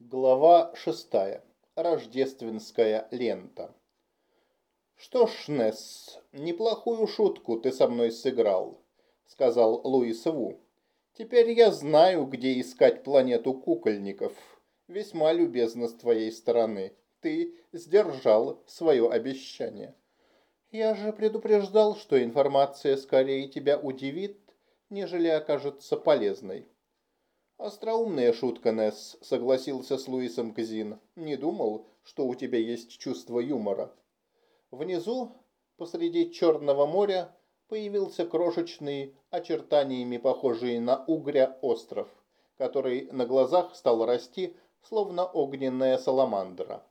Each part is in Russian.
Глава шестая. Рождественская лента. «Что ж, Несс, неплохую шутку ты со мной сыграл», — сказал Луис Ву. «Теперь я знаю, где искать планету кукольников. Весьма любезно с твоей стороны. Ты сдержал свое обещание». «Я же предупреждал, что информация скорее тебя удивит, нежели окажется полезной». «Остроумная шутка, Несс», — согласился с Луисом Казин. «Не думал, что у тебя есть чувство юмора». Внизу, посреди Черного моря, появился крошечный, очертаниями похожий на угря остров, который на глазах стал расти, словно огненная саламандра.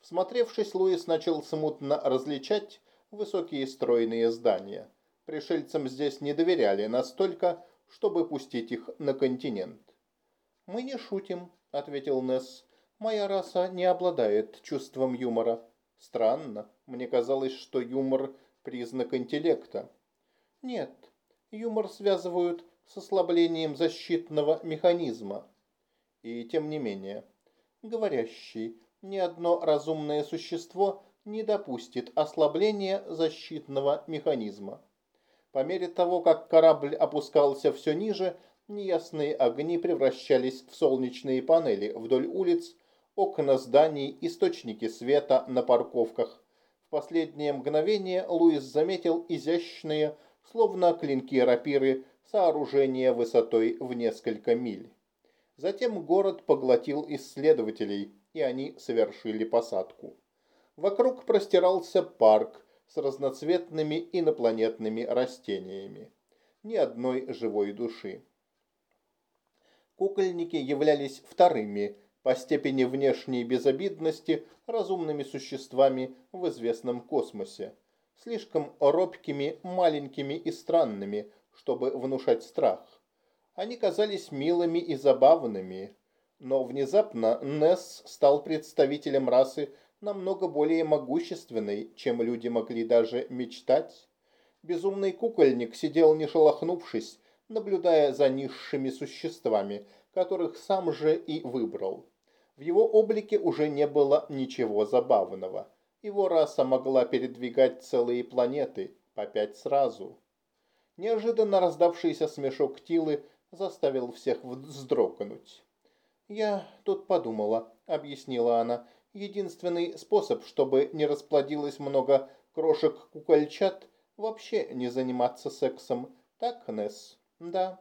Всмотревшись, Луис начал смутно различать высокие стройные здания. Пришельцам здесь не доверяли настолько, чтобы пустить их на континент. «Мы не шутим», — ответил Несс. «Моя раса не обладает чувством юмора. Странно, мне казалось, что юмор — признак интеллекта». «Нет, юмор связывают с ослаблением защитного механизма». И тем не менее, говорящий, ни одно разумное существо не допустит ослабления защитного механизма. По мере того, как корабль опускался все ниже, Неясные огни превращались в солнечные панели вдоль улиц, окна зданий, источники света на парковках. В последнее мгновение Луис заметил изящные, словно клинки рапиры, сооружения высотой в несколько миль. Затем город поглотил исследователей, и они совершили посадку. Вокруг простирался парк с разноцветными инопланетными растениями. Ни одной живой души. Кукольники являлись вторыми по степени внешней безобидности разумными существами в известном космосе. Слишком робкими, маленькими и странными, чтобы внушать страх. Они казались милыми и забавными, но внезапно Несс стал представителем расы намного более могущественной, чем люди могли даже мечтать. Безумный кукольник сидел не шелохнувшись, наблюдая за низшими существами, которых сам же и выбрал. В его облике уже не было ничего забавного. Его раса могла передвигать целые планеты, по пять сразу. Неожиданно раздавшийся смешок Тилы заставил всех вздрогнуть. «Я тут подумала», — объяснила она, — «единственный способ, чтобы не расплодилось много крошек-кукольчат, вообще не заниматься сексом. Так, Несс?» Да.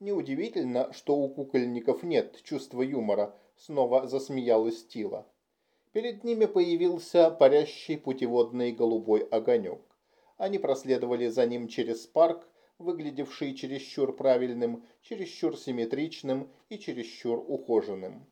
Неудивительно, что у кукольников нет чувства юмора, снова засмеялась Тила. Перед ними появился парящий путеводный голубой огонек. Они проследовали за ним через парк, выглядевший чересчур правильным, чересчур симметричным и чересчур ухоженным.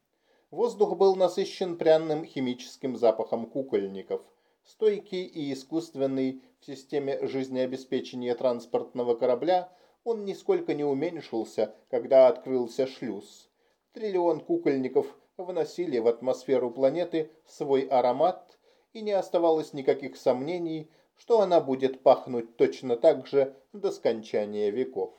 Воздух был насыщен пряным химическим запахом кукольников. Стойкий и искусственный в системе жизнеобеспечения транспортного корабля – он нисколько не уменьшился, когда открылся шлюз. Триллион кукольников вносили в атмосферу планеты свой аромат, и не оставалось никаких сомнений, что она будет пахнуть точно так же до скончания веков.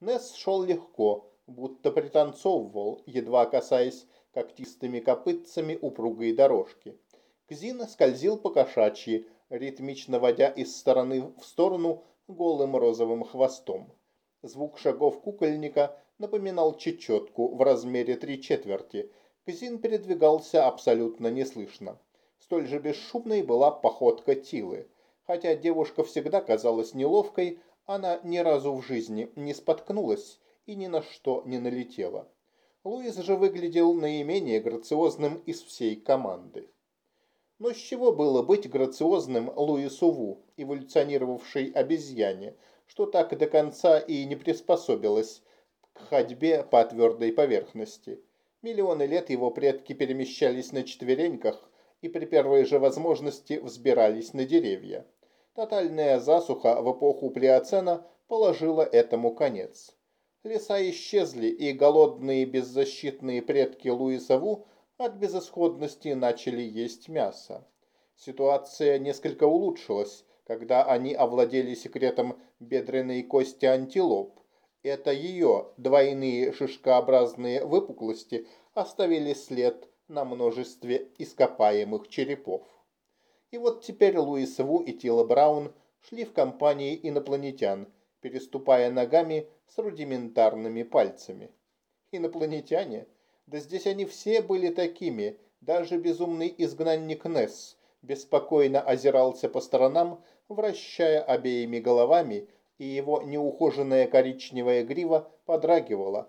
Несс шел легко, будто пританцовывал, едва касаясь когтистыми копытцами упругой дорожки. Кзин скользил по кошачьи, ритмично водя из стороны в сторону голым розовым хвостом. Звук шагов кукольника напоминал чечетку в размере три четверти. Казин передвигался абсолютно неслышно. Столь же бесшумной была походка Тилы. Хотя девушка всегда казалась неловкой, она ни разу в жизни не споткнулась и ни на что не налетела. Луис же выглядел наименее грациозным из всей команды. Но с чего было быть грациозным Луису Ву, эволюционировавшей обезьяне, что так до конца и не приспособилась к ходьбе по твердой поверхности? Миллионы лет его предки перемещались на четвереньках и при первой же возможности взбирались на деревья. Тотальная засуха в эпоху Плеоцена положила этому конец. Леса исчезли, и голодные беззащитные предки Луиса Ву – от безысходности начали есть мясо. Ситуация несколько улучшилась, когда они овладели секретом бедренной кости антилоп Это ее двойные шишкообразные выпуклости оставили след на множестве ископаемых черепов. И вот теперь Луис Ву и Тила Браун шли в компании инопланетян, переступая ногами с рудиментарными пальцами. Инопланетяне? Да здесь они все были такими, даже безумный изгнанник Несс беспокойно озирался по сторонам, вращая обеими головами, и его неухоженная коричневая грива подрагивала.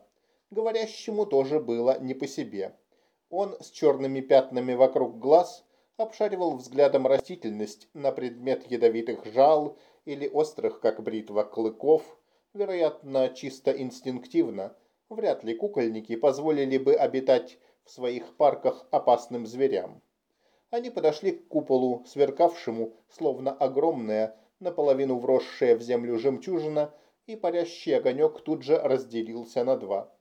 Говорящему тоже было не по себе. Он с черными пятнами вокруг глаз обшаривал взглядом растительность на предмет ядовитых жал или острых, как бритва, клыков, вероятно, чисто инстинктивно. Вряд ли кукольники позволили бы обитать в своих парках опасным зверям. Они подошли к куполу, сверкавшему, словно огромная, наполовину вросшая в землю жемчужина, и парящий огонек тут же разделился на два.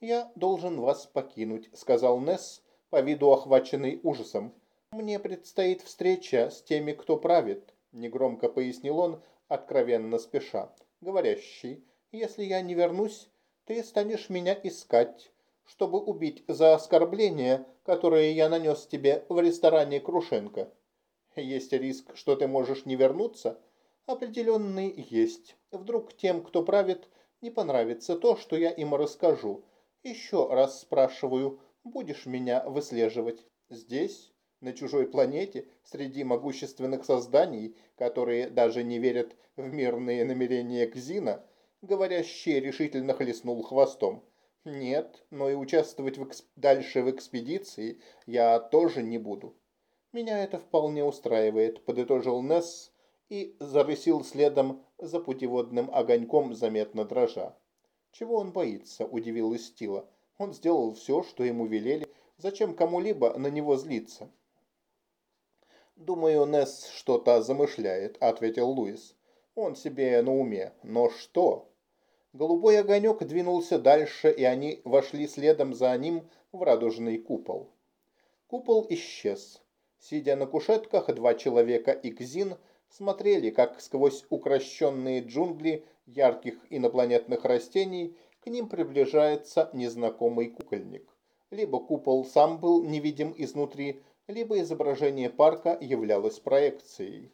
«Я должен вас покинуть», — сказал Несс, по виду охваченный ужасом. «Мне предстоит встреча с теми, кто правит», — негромко пояснил он, откровенно спеша. «Говорящий, если я не вернусь, ты станешь меня искать, чтобы убить за оскорбление, которое я нанес тебе в ресторане Крушенко. Есть риск, что ты можешь не вернуться? Определенный есть. Вдруг тем, кто правит, не понравится то, что я им расскажу, еще раз спрашиваю, будешь меня выслеживать здесь, на чужой планете, среди могущественных созданий, которые даже не верят в мирные намерения Кзина, говорящий решительно хлестнул хвостом. Нет, но и участвовать в эксп... дальше в экспедиции я тоже не буду. Меня это вполне устраивает, подытожил Несс и зарысил следом за путеводным огоньком заметно дрожа. Чего он боится, удивилась Стила. Он сделал все, что ему велели. Зачем кому-либо на него злиться? «Думаю, Несс что-то замышляет», — ответил Луис. «Он себе на уме. Но что?» Голубой огонек двинулся дальше, и они вошли следом за ним в радужный купол. Купол исчез. Сидя на кушетках, два человека и Кзин смотрели, как сквозь укращенные джунгли ярких инопланетных растений к ним приближается незнакомый кукольник. Либо купол сам был невидим изнутри, либо изображение парка являлось проекцией.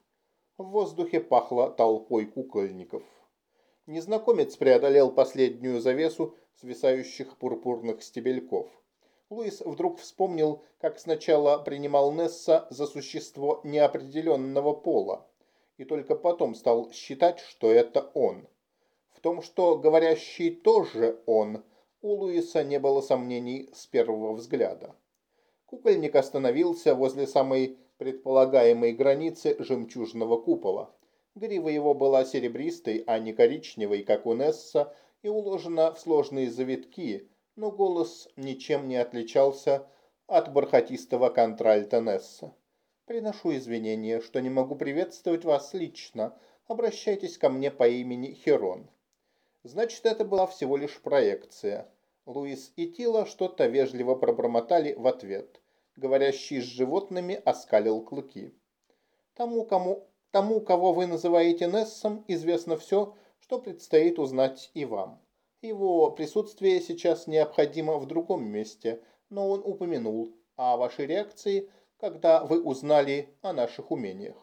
В воздухе пахло толпой кукольников. Незнакомец преодолел последнюю завесу свисающих пурпурных стебельков. Луис вдруг вспомнил, как сначала принимал Несса за существо неопределенного пола и только потом стал считать, что это он. В том, что говорящий тоже он, у Луиса не было сомнений с первого взгляда. Кукольник остановился возле самой предполагаемой границы жемчужного купола. Грива его была серебристой, а не коричневой, как у Несса, и уложена в сложные завитки, но голос ничем не отличался от бархатистого контральта Несса. Приношу извинения, что не могу приветствовать вас лично. Обращайтесь ко мне по имени Херон. Значит, это была всего лишь проекция. Луис и Тила что-то вежливо пробормотали в ответ. Говорящий с животными оскалил клыки. Тому, кому, тому, кого вы называете Нессом, известно все, что предстоит узнать и вам. Его присутствие сейчас необходимо в другом месте, но он упомянул о вашей реакции – когда вы узнали о наших умениях.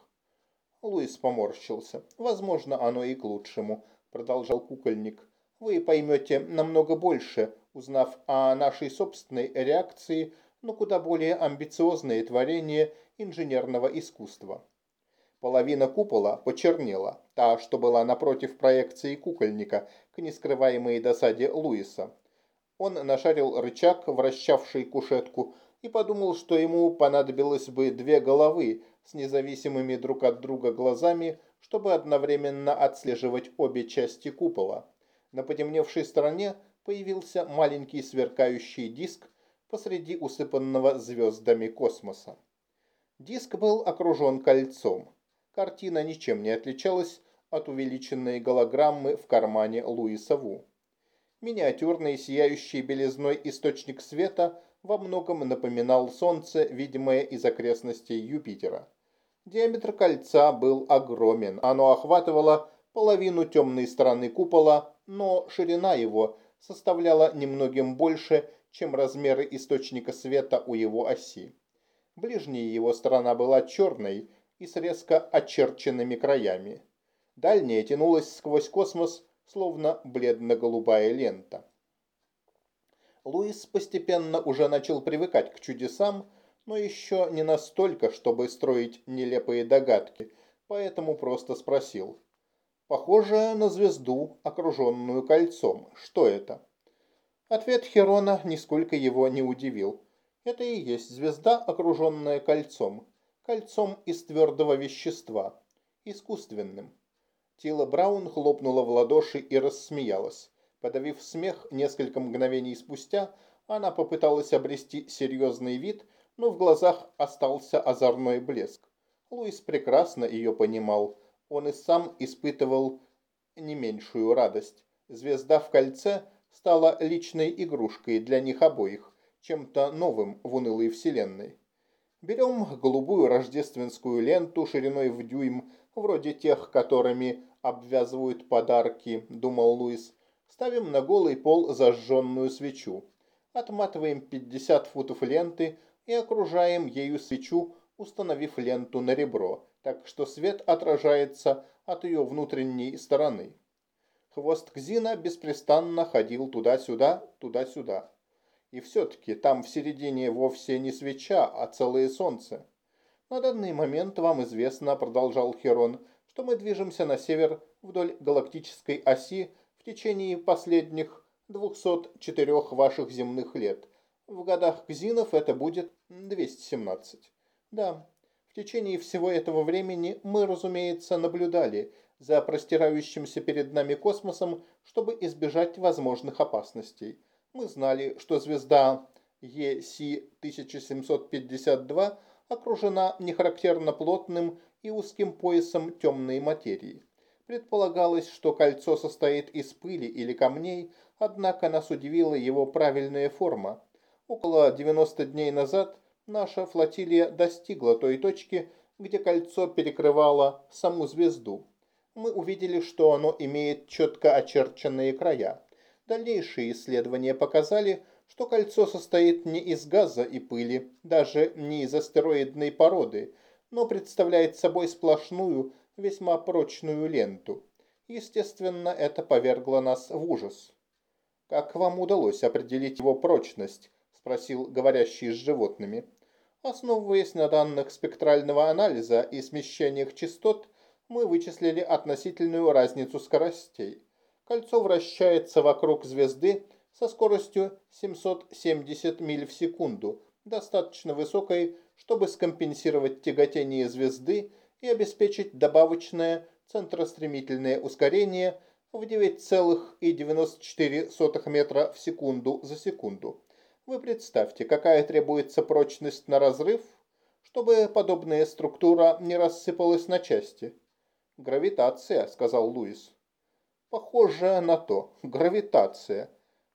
Луис поморщился. «Возможно, оно и к лучшему», – продолжал кукольник. «Вы поймете намного больше, узнав о нашей собственной реакции но куда более амбициозное творение инженерного искусства». Половина купола почернела, та, что была напротив проекции кукольника, к нескрываемой досаде Луиса. Он нашарил рычаг, вращавший кушетку, и подумал, что ему понадобилось бы две головы с независимыми друг от друга глазами, чтобы одновременно отслеживать обе части купола. На потемневшей стороне появился маленький сверкающий диск посреди усыпанного звездами космоса. Диск был окружен кольцом. Картина ничем не отличалась от увеличенной голограммы в кармане Луиса Ву. Миниатюрный сияющий белизной источник света во многом напоминал Солнце, видимое из окрестностей Юпитера. Диаметр кольца был огромен, оно охватывало половину темной стороны купола, но ширина его составляла немногим больше, чем размеры источника света у его оси. Ближняя его сторона была черной и с резко очерченными краями. Дальняя тянулась сквозь космос, словно бледно-голубая лента. Луис постепенно уже начал привыкать к чудесам, но еще не настолько, чтобы строить нелепые догадки, поэтому просто спросил. «Похоже на звезду, окруженную кольцом. Что это?» Ответ Херона нисколько его не удивил. Это и есть звезда, окруженная кольцом. Кольцом из твердого вещества. Искусственным. Тила Браун хлопнула в ладоши и рассмеялась. Подавив смех, несколько мгновений спустя она попыталась обрести серьезный вид, но в глазах остался озорной блеск. Луис прекрасно ее понимал. Он и сам испытывал не меньшую радость. Звезда в кольце стала личной игрушкой для них обоих, чем-то новым в унылой вселенной. Берем голубую рождественскую ленту шириной в дюйм, вроде тех, которыми обвязывают подарки, думал Луис, Ставим на голый пол зажженную свечу. Отматываем 50 футов ленты и окружаем ею свечу, установив ленту на ребро, так что свет отражается от ее внутренней стороны. Хвост Кзина беспрестанно ходил туда-сюда, туда-сюда. И все-таки там в середине вовсе не свеча, а целое солнце. На данный момент вам известно, продолжал Херон, что мы движемся на север вдоль галактической оси в течение последних 204 ваших земных лет. В годах Кзинов это будет 217. Да, в течение всего этого времени мы, разумеется, наблюдали за простирающимся перед нами космосом, чтобы избежать возможных опасностей. Мы знали, что звезда EC-1752 окружена нехарактерно плотным и узким поясом темной материи. Предполагалось, что кольцо состоит из пыли или камней, однако нас удивила его правильная форма. Около 90 дней назад наша флотилия достигла той точки, где кольцо перекрывало саму звезду. Мы увидели, что оно имеет четко очерченные края. Дальнейшие исследования показали, что кольцо состоит не из газа и пыли, даже не из астероидной породы, но представляет собой сплошную весьма прочную ленту. Естественно, это повергло нас в ужас. «Как вам удалось определить его прочность?» – спросил говорящий с животными. Основываясь на данных спектрального анализа и смещениях частот, мы вычислили относительную разницу скоростей. Кольцо вращается вокруг звезды со скоростью 770 миль в секунду, достаточно высокой, чтобы скомпенсировать тяготение звезды и обеспечить добавочное центростремительное ускорение в 9,94 метра в секунду за секунду. Вы представьте, какая требуется прочность на разрыв, чтобы подобная структура не рассыпалась на части. «Гравитация», — сказал Луис. «Похоже на то. Гравитация.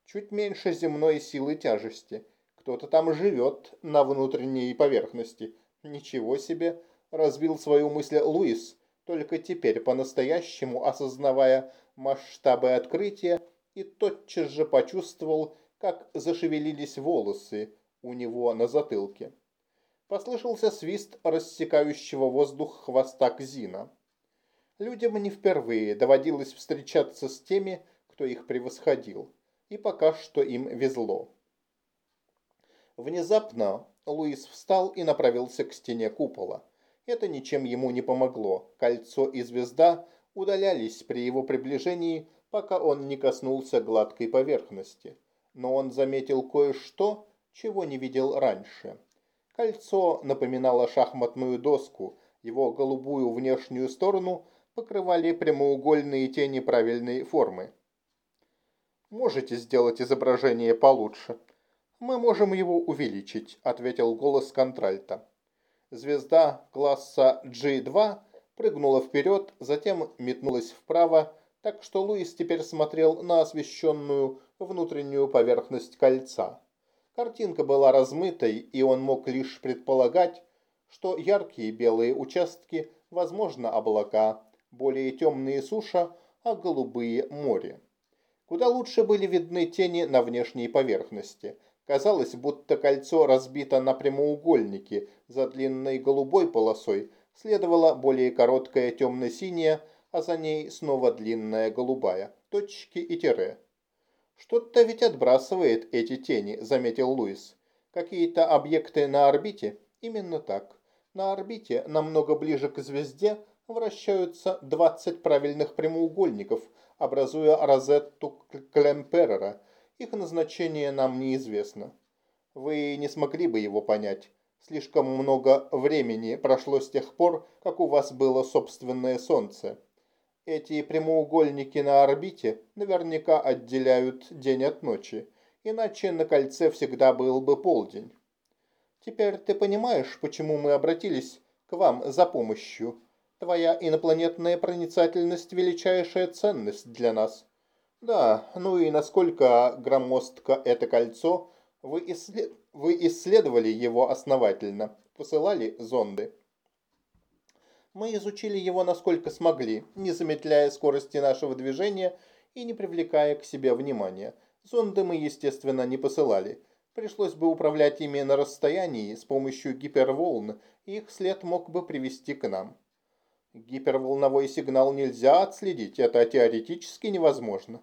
Чуть меньше земной силы тяжести. Кто-то там живет на внутренней поверхности. Ничего себе!» развил свою мысль Луис, только теперь по-настоящему осознавая масштабы открытия и тотчас же почувствовал, как зашевелились волосы у него на затылке. Послышался свист рассекающего воздух хвоста Кзина. Людям не впервые доводилось встречаться с теми, кто их превосходил, и пока что им везло. Внезапно Луис встал и направился к стене купола. Это ничем ему не помогло. Кольцо и звезда удалялись при его приближении, пока он не коснулся гладкой поверхности. Но он заметил кое-что, чего не видел раньше. Кольцо напоминало шахматную доску, его голубую внешнюю сторону покрывали прямоугольные тени правильной формы. «Можете сделать изображение получше?» «Мы можем его увеличить», — ответил голос контральта. Звезда класса G2 прыгнула вперед, затем метнулась вправо, так что Луис теперь смотрел на освещенную внутреннюю поверхность кольца. Картинка была размытой, и он мог лишь предполагать, что яркие белые участки, возможно, облака, более темные суша, а голубые море. Куда лучше были видны тени на внешней поверхности. Казалось, будто кольцо разбито на прямоугольники, за длинной голубой полосой следовала более короткая темно-синяя, а за ней снова длинная голубая, точки и тире. «Что-то ведь отбрасывает эти тени», — заметил Луис. «Какие-то объекты на орбите?» «Именно так. На орбите, намного ближе к звезде, вращаются 20 правильных прямоугольников, образуя розетту Клемперера. Их назначение нам неизвестно. Вы не смогли бы его понять. Слишком много времени прошло с тех пор, как у вас было собственное Солнце. Эти прямоугольники на орбите наверняка отделяют день от ночи, иначе на кольце всегда был бы полдень. Теперь ты понимаешь, почему мы обратились к вам за помощью. Твоя инопланетная проницательность – величайшая ценность для нас. Да, ну и насколько громоздко это кольцо, вы, исслед... вы исследовали его основательно, посылали зонды. Мы изучили его насколько смогли, не замедляя скорости нашего движения и не привлекая к себе внимания. Зонды мы, естественно, не посылали – Пришлось бы управлять ими на расстоянии с помощью гиперволн, и их след мог бы привести к нам. Гиперволновой сигнал нельзя отследить, это теоретически невозможно.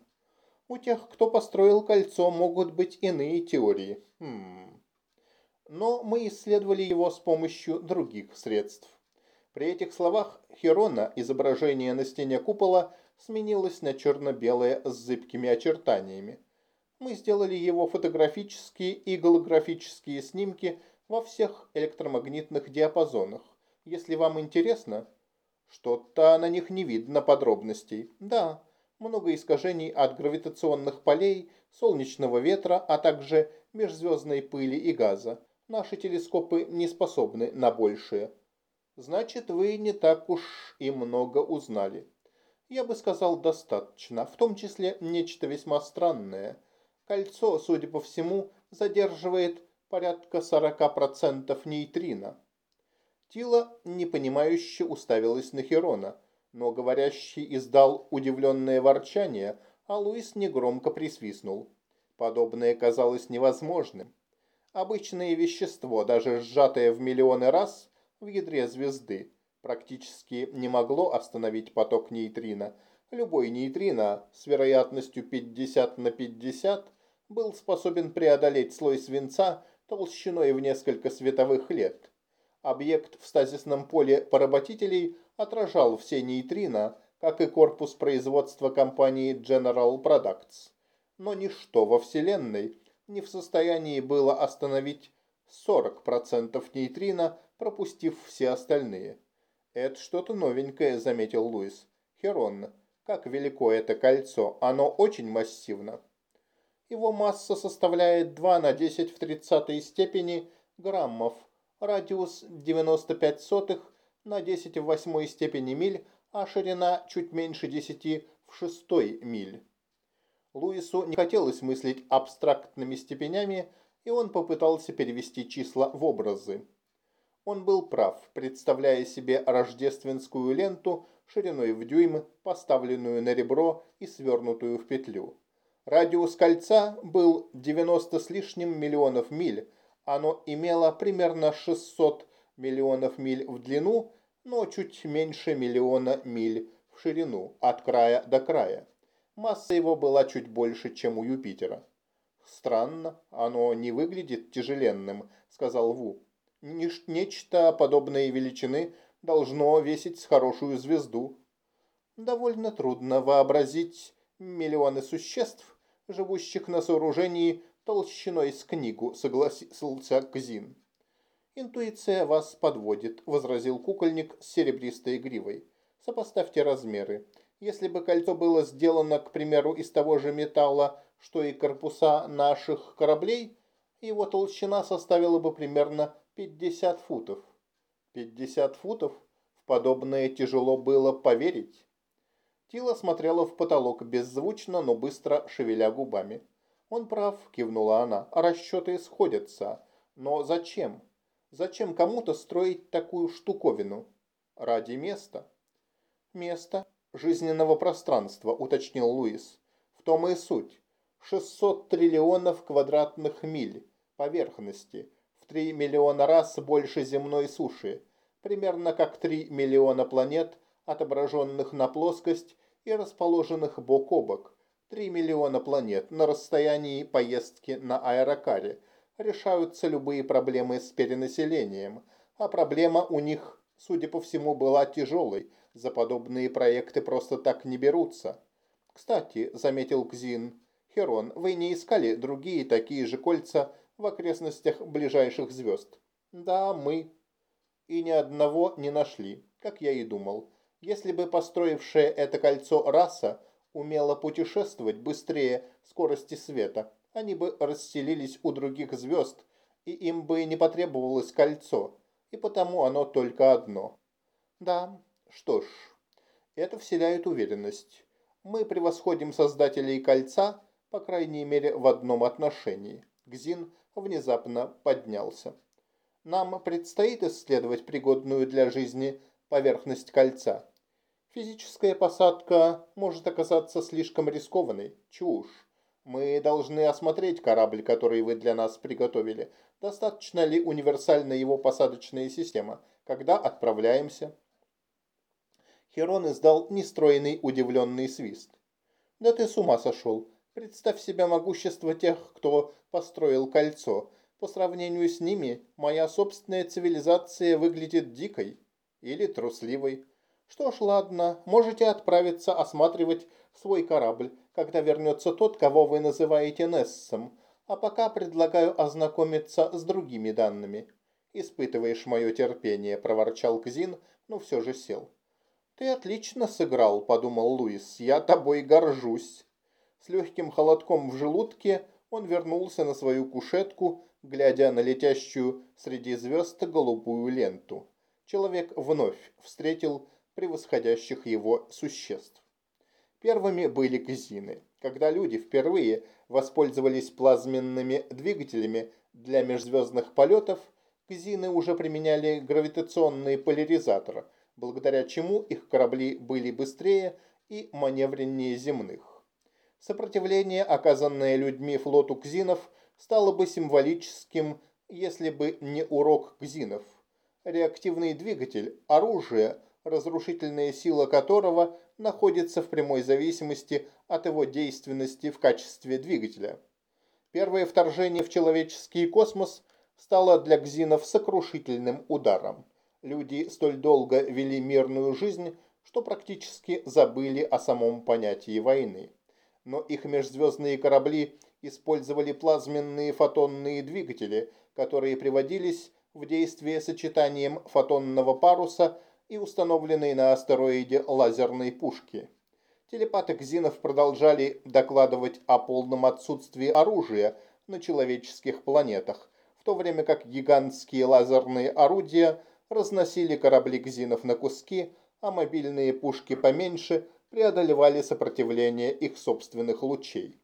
У тех, кто построил кольцо, могут быть иные теории. Хм. Но мы исследовали его с помощью других средств. При этих словах Херона изображение на стене купола сменилось на черно-белое с зыбкими очертаниями. Мы сделали его фотографические и голографические снимки во всех электромагнитных диапазонах. Если вам интересно, что-то на них не видно подробностей. Да, много искажений от гравитационных полей, солнечного ветра, а также межзвездной пыли и газа. Наши телескопы не способны на большее. Значит, вы не так уж и много узнали. Я бы сказал, достаточно, в том числе нечто весьма странное – Кольцо, судя по всему, задерживает порядка 40% нейтрино. Тила непонимающе уставилась на Херона, но говорящий издал удивленное ворчание, а Луис негромко присвистнул. Подобное казалось невозможным. Обычное вещество, даже сжатое в миллионы раз в ядре звезды, практически не могло остановить поток нейтрино. Любой нейтрино с вероятностью 50 на 50 был способен преодолеть слой свинца толщиной в несколько световых лет. Объект в стазисном поле поработителей отражал все нейтрино, как и корпус производства компании General Products. Но ничто во Вселенной не в состоянии было остановить 40% нейтрино, пропустив все остальные. «Это что-то новенькое», — заметил Луис. «Херон, как велико это кольцо, оно очень массивно». Его масса составляет 2 на 10 в 30 степени граммов, радиус 95 сотых на 10 в 8 степени миль, а ширина чуть меньше 10 в 6 миль. Луису не хотелось мыслить абстрактными степенями, и он попытался перевести числа в образы. Он был прав, представляя себе рождественскую ленту шириной в дюйм, поставленную на ребро и свернутую в петлю. Радиус кольца был 90 с лишним миллионов миль. Оно имело примерно 600 миллионов миль в длину, но чуть меньше миллиона миль в ширину, от края до края. Масса его была чуть больше, чем у Юпитера. «Странно, оно не выглядит тяжеленным», — сказал Ву. «Нечто подобной величины должно весить с хорошую звезду». «Довольно трудно вообразить миллионы существ, живущих на сооружении толщиной с книгу, согласился Кзин. «Интуиция вас подводит», – возразил кукольник с серебристой гривой. «Сопоставьте размеры. Если бы кольцо было сделано, к примеру, из того же металла, что и корпуса наших кораблей, его толщина составила бы примерно 50 футов. 50 футов? В подобное тяжело было поверить. Тила смотрела в потолок беззвучно, но быстро шевеля губами. «Он прав», – кивнула она, – «расчеты сходятся. Но зачем? Зачем кому-то строить такую штуковину? Ради места». Место жизненного пространства, уточнил Луис. В том и суть. 600 триллионов квадратных миль поверхности, в 3 миллиона раз больше земной суши, примерно как 3 миллиона планет, отображенных на плоскость и расположенных бок о бок. 3 миллиона планет на расстоянии поездки на аэрокаре. Решаются любые проблемы с перенаселением, а проблема у них, судя по всему, была тяжелой. За подобные проекты просто так не берутся. Кстати, заметил Кзин, Херон, вы не искали другие такие же кольца в окрестностях ближайших звезд? Да, мы. И ни одного не нашли, как я и думал. Если бы построившая это кольцо раса умела путешествовать быстрее скорости света, они бы расселились у других звезд, и им бы не потребовалось кольцо, и потому оно только одно. Да, что ж, это вселяет уверенность. Мы превосходим создателей кольца, по крайней мере, в одном отношении. Гзин внезапно поднялся. Нам предстоит исследовать пригодную для жизни поверхность кольца. Физическая посадка может оказаться слишком рискованной. Чушь. Мы должны осмотреть корабль, который вы для нас приготовили. Достаточно ли универсальна его посадочная система? Когда отправляемся? Херон издал нестроенный удивленный свист. Да ты с ума сошел. Представь себе могущество тех, кто построил кольцо. По сравнению с ними, моя собственная цивилизация выглядит дикой или трусливой. Что ж, ладно, можете отправиться осматривать свой корабль, когда вернется тот, кого вы называете Нессом. А пока предлагаю ознакомиться с другими данными. Испытываешь мое терпение, проворчал Кзин, но все же сел. Ты отлично сыграл, подумал Луис, я тобой горжусь. С легким холодком в желудке он вернулся на свою кушетку, глядя на летящую среди звезд голубую ленту. Человек вновь встретил превосходящих его существ. Первыми были казины. Когда люди впервые воспользовались плазменными двигателями для межзвездных полетов, казины уже применяли гравитационные поляризаторы, благодаря чему их корабли были быстрее и маневреннее земных. Сопротивление, оказанное людьми флоту кзинов, стало бы символическим, если бы не урок кзинов. Реактивный двигатель – оружие, разрушительная сила которого находится в прямой зависимости от его действенности в качестве двигателя. Первое вторжение в человеческий космос стало для кзинов сокрушительным ударом. Люди столь долго вели мирную жизнь, что практически забыли о самом понятии войны но их межзвездные корабли использовали плазменные фотонные двигатели, которые приводились в действие сочетанием фотонного паруса и установленной на астероиде лазерной пушки. Телепаты Кзинов продолжали докладывать о полном отсутствии оружия на человеческих планетах, в то время как гигантские лазерные орудия разносили корабли Кзинов на куски, а мобильные пушки поменьше преодолевали сопротивление их собственных лучей.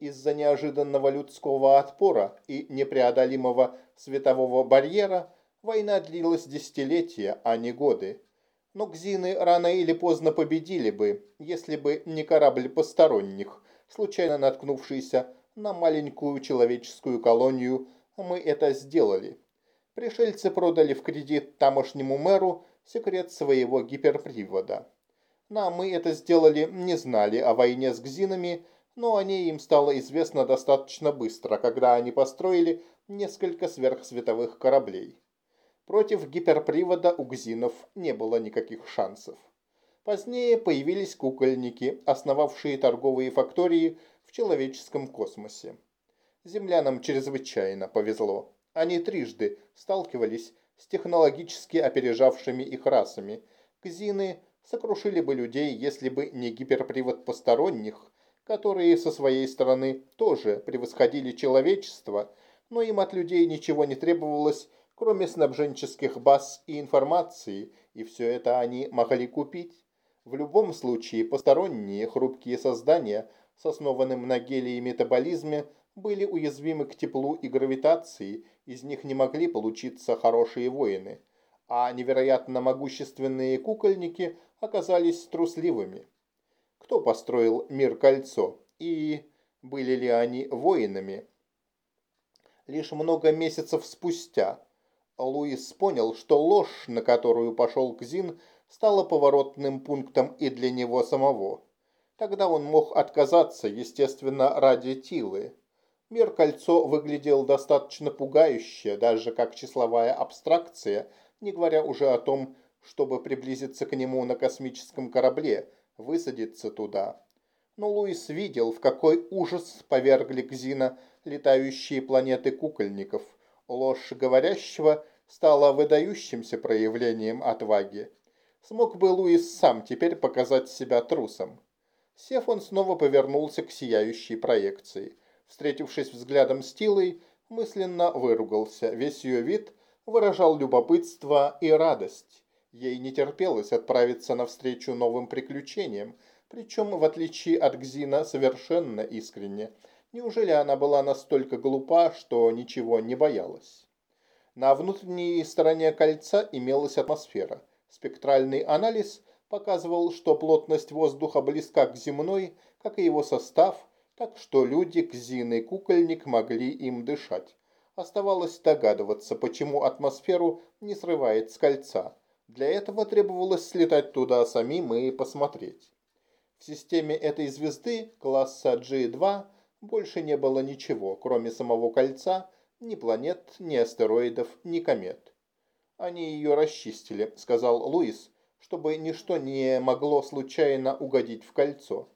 Из-за неожиданного людского отпора и непреодолимого светового барьера война длилась десятилетия, а не годы. Но гзины рано или поздно победили бы, если бы не корабль посторонних, случайно наткнувшийся на маленькую человеческую колонию, мы это сделали. Пришельцы продали в кредит тамошнему мэру секрет своего гиперпривода. Но мы это сделали, не знали о войне с гзинами, но о ней им стало известно достаточно быстро, когда они построили несколько сверхсветовых кораблей. Против гиперпривода у гзинов не было никаких шансов. Позднее появились кукольники, основавшие торговые фактории в человеческом космосе. Землянам чрезвычайно повезло. Они трижды сталкивались с технологически опережавшими их расами. Кзины сокрушили бы людей, если бы не гиперпривод посторонних, которые со своей стороны тоже превосходили человечество, но им от людей ничего не требовалось, кроме снабженческих баз и информации, и все это они могли купить. В любом случае, посторонние хрупкие создания с основанным на гелии метаболизме были уязвимы к теплу и гравитации, из них не могли получиться хорошие воины. А невероятно могущественные кукольники оказались трусливыми. Кто построил мир-кольцо? И были ли они воинами? Лишь много месяцев спустя Луис понял, что ложь, на которую пошел Кзин, стала поворотным пунктом и для него самого. Тогда он мог отказаться, естественно, ради Тилы. Мир-кольцо выглядел достаточно пугающе, даже как числовая абстракция, не говоря уже о том, чтобы приблизиться к нему на космическом корабле, высадиться туда. Но Луис видел, в какой ужас повергли Кзина летающие планеты кукольников. Ложь говорящего стала выдающимся проявлением отваги. Смог бы Луис сам теперь показать себя трусом. Сев, он снова повернулся к сияющей проекции. Встретившись взглядом с Тилой, мысленно выругался. Весь ее вид выражал любопытство и радость. Ей не терпелось отправиться навстречу новым приключениям, причем, в отличие от Гзина, совершенно искренне. Неужели она была настолько глупа, что ничего не боялась? На внутренней стороне кольца имелась атмосфера. Спектральный анализ показывал, что плотность воздуха близка к земной, как и его состав, так что люди, Кзин и Кукольник могли им дышать. Оставалось догадываться, почему атмосферу не срывает с кольца. Для этого требовалось слетать туда самим и посмотреть. В системе этой звезды класса G2 больше не было ничего, кроме самого кольца, ни планет, ни астероидов, ни комет. Они ее расчистили, сказал Луис, чтобы ничто не могло случайно угодить в кольцо.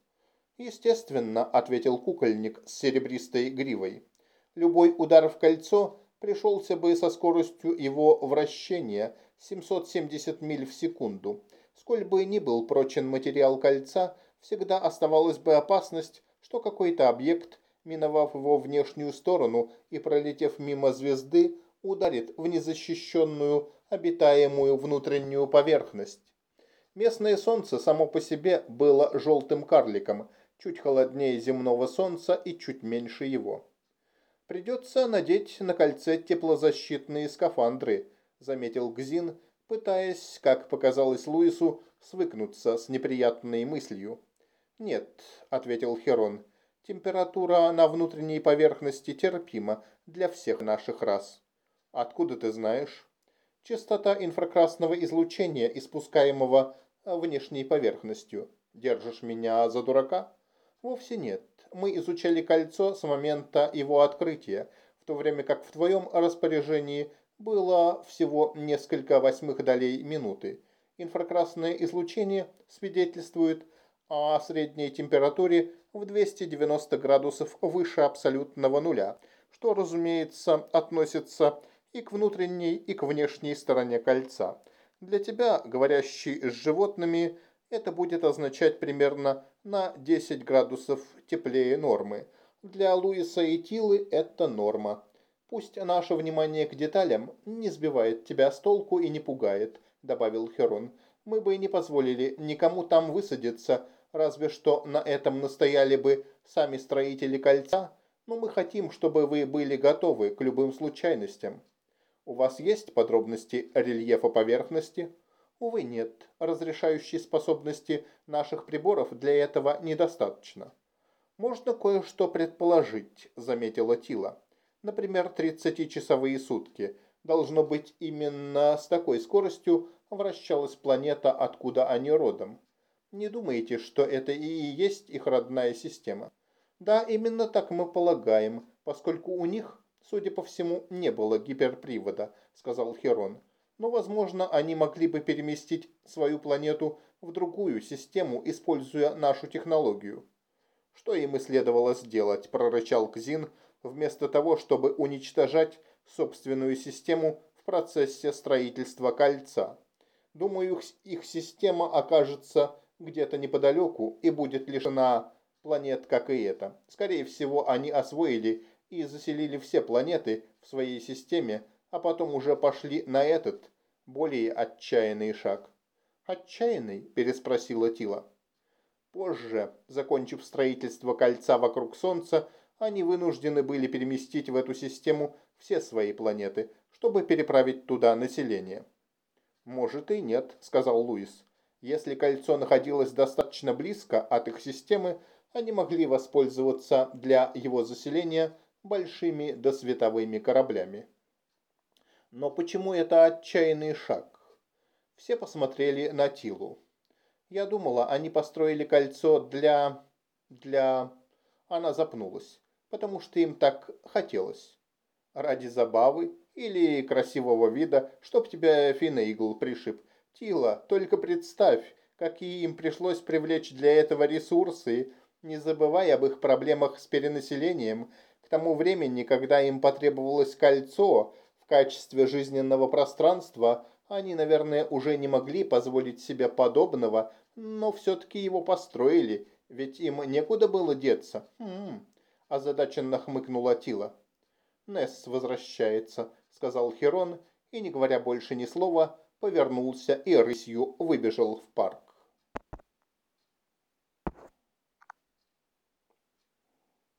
Естественно, ответил кукольник с серебристой гривой. Любой удар в кольцо пришелся бы со скоростью его вращения 770 миль в секунду. Сколь бы ни был прочен материал кольца, всегда оставалась бы опасность, что какой-то объект, миновав его внешнюю сторону и пролетев мимо звезды, ударит в незащищенную обитаемую внутреннюю поверхность. Местное солнце само по себе было желтым карликом, чуть холоднее земного солнца и чуть меньше его. «Придется надеть на кольце теплозащитные скафандры», – заметил Гзин, пытаясь, как показалось Луису, свыкнуться с неприятной мыслью. «Нет», – ответил Херон, – «температура на внутренней поверхности терпима для всех наших рас». «Откуда ты знаешь?» «Частота инфракрасного излучения, испускаемого внешней поверхностью. Держишь меня за дурака? Вовсе нет. Мы изучали кольцо с момента его открытия, в то время как в твоем распоряжении было всего несколько восьмых долей минуты. Инфракрасное излучение свидетельствует о средней температуре в 290 градусов выше абсолютного нуля, что, разумеется, относится и к внутренней, и к внешней стороне кольца – для тебя, говорящий с животными, это будет означать примерно на 10 градусов теплее нормы. Для Луиса и Тилы это норма. Пусть наше внимание к деталям не сбивает тебя с толку и не пугает, добавил Херон. Мы бы не позволили никому там высадиться, разве что на этом настояли бы сами строители кольца, но мы хотим, чтобы вы были готовы к любым случайностям. У вас есть подробности рельефа поверхности? Увы, нет. Разрешающей способности наших приборов для этого недостаточно. Можно кое-что предположить, заметила Тила. Например, 30-часовые сутки. Должно быть, именно с такой скоростью вращалась планета, откуда они родом. Не думаете, что это и есть их родная система? Да, именно так мы полагаем, поскольку у них Судя по всему, не было гиперпривода, сказал Херон. Но, возможно, они могли бы переместить свою планету в другую систему, используя нашу технологию. Что им и следовало сделать, прорычал Кзин, вместо того, чтобы уничтожать собственную систему в процессе строительства кольца. Думаю, их система окажется где-то неподалеку и будет лишена планет, как и эта. Скорее всего, они освоили и заселили все планеты в своей системе, а потом уже пошли на этот, более отчаянный шаг. «Отчаянный?» – переспросила Тила. Позже, закончив строительство кольца вокруг Солнца, они вынуждены были переместить в эту систему все свои планеты, чтобы переправить туда население. «Может и нет», – сказал Луис. Если кольцо находилось достаточно близко от их системы, они могли воспользоваться для его заселения большими досветовыми кораблями. Но почему это отчаянный шаг? Все посмотрели на Тилу. Я думала, они построили кольцо для... для... Она запнулась, потому что им так хотелось. Ради забавы или красивого вида, чтоб тебя Финейгл пришиб. Тила, только представь, какие им пришлось привлечь для этого ресурсы, не забывай об их проблемах с перенаселением. К тому времени, когда им потребовалось кольцо в качестве жизненного пространства, они, наверное, уже не могли позволить себе подобного, но все-таки его построили, ведь им некуда было деться. Хм, озадаченно хмыкнула Тила. Несс возвращается, сказал Херон, и, не говоря больше ни слова, повернулся и рысью выбежал в парк.